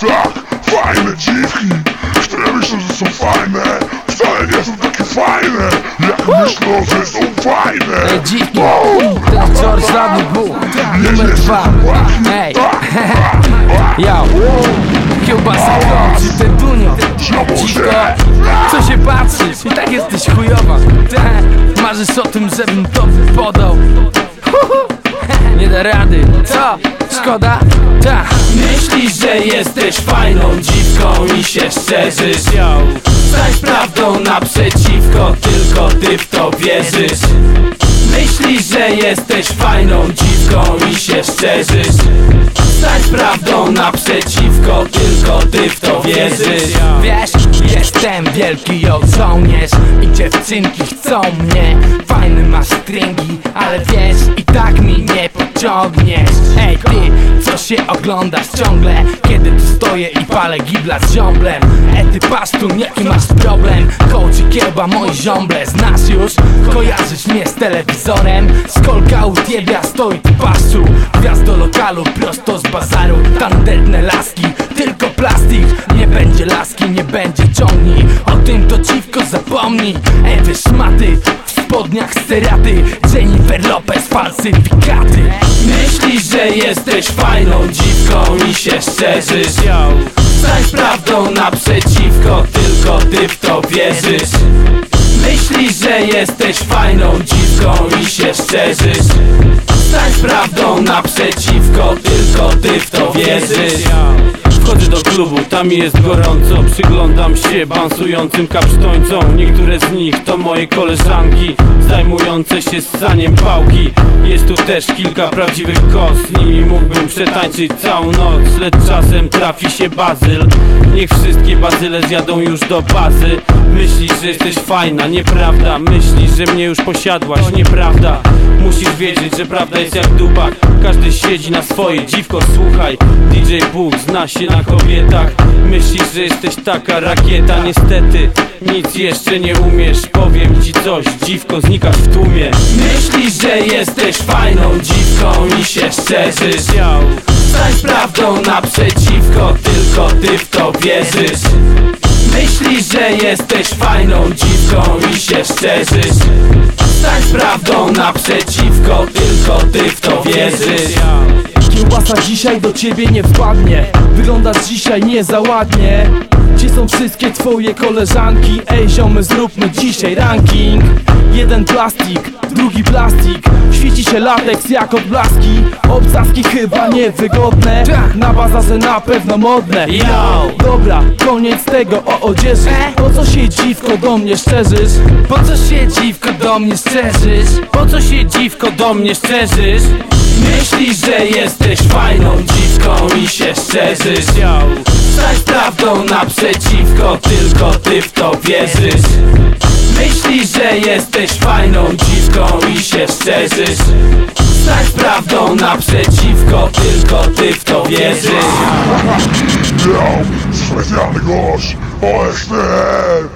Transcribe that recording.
Tak, fajne dziwki. Które myślą, że są fajne. Wcale nie są takie fajne. Jak myślą, że są fajne. Ej, dziwki, jest George W. Numer dwa. Ej, yo. Kiełbasa kroczy, ten dunio Dziwko, co się patrzysz? I tak jesteś chujowa. Marzysz o tym, żebym to podał Nie da rady, co? Szkoda? Ta. Myślisz, że jesteś fajną dziwką i się szczerzysz? Stań prawdą naprzeciwko, tylko ty w to wierzysz. Myślisz, że jesteś fajną dziwką i się szczerzysz? Stań prawdą naprzeciwko, tylko ty w to wierzysz. Wiesz, jestem wielki żołnierz I dziewczynki chcą mnie. Fajny masz stringi, ale wiesz I tak mi nie pociągniesz. Ej ty, co się oglądasz ciągle? Kiedy tu stoję i palę gibla z ziomblen E ty pasztun, jaki masz problem. Kołczy kiełba, moi ziomble. Znasz już, kojarzysz mnie z telewizorem. Skolka utiebia, stoi tu paszczu Gwiazd do lokalu, prosto z bazaru. Tandetne laski, tylko plastik. Nie będzie laski, nie będzie ciągni. O tym to dziwko zapomnij. Ewy szmaty, w spodniach steraty Jennifer Lopez, falsyfikaty. Myślisz, że jesteś fajną dziwką i się szczerzysz? Stań prawdą naprzeciwko, tylko ty w to wierzysz. Myślisz, że jesteś fajną dziwką i się szczerzysz? Stań prawdą naprzeciwko, tylko ty w to wierzysz klubu, tam jest gorąco. Przyglądam się bansującym kapsztońcom. Niektóre z nich to moje koleżanki Zajmujące się ssaniem pałki. Jest tu też kilka prawdziwych kos. Nimi mógłbym przetańczyć całą noc Lecz czasem trafi się bazyl. Niech wszystkie bazyle zjadą już do bazy Myślisz, że jesteś fajna, nieprawda. Myślisz, że mnie już posiadłaś, nieprawda. Musisz wiedzieć, że prawda jest jak dupak Każdy siedzi na swoje, dziwko słuchaj. DJ Bóg zna się na kobietach. Myślisz, że jesteś taka rakieta. Niestety, nic jeszcze nie umiesz. Powiem ci coś, dziwko znikasz w tłumie. Myślisz, że jesteś fajną dziwką i się szczerzysz. Stań prawdą naprzeciwko, tylko ty w to wierzysz Myślisz, że jesteś fajną dziwką i się szczerzysz Stań prawdą naprzeciwko, tylko ty w to wierzysz. Kiełbasa dzisiaj do ciebie nie wpadnie Wyglądasz dzisiaj nie za ładnie Gdzie są wszystkie twoje koleżanki? Ej ziomy zróbmy dzisiaj ranking. Jeden plastik, drugi plastik się lateks jak odblaski Obcaski chyba niewygodne Na bazarze na pewno modne Yo! Dobra, koniec tego o odzieży Po co się dziwko do mnie szczerzysz? Po co się dziwko do mnie szczerzysz? Po co się dziwko do mnie szczerzysz? Myślisz, że jesteś fajną dziwką i się szczerzysz Stań prawdą naprzeciwko, tylko ty w to wierzysz Myślisz, jesteś fajną dziwką i się szczerzysz Stań prawdą naprzeciwko, tylko ty w to wierzysz. Specjalny gość OSTR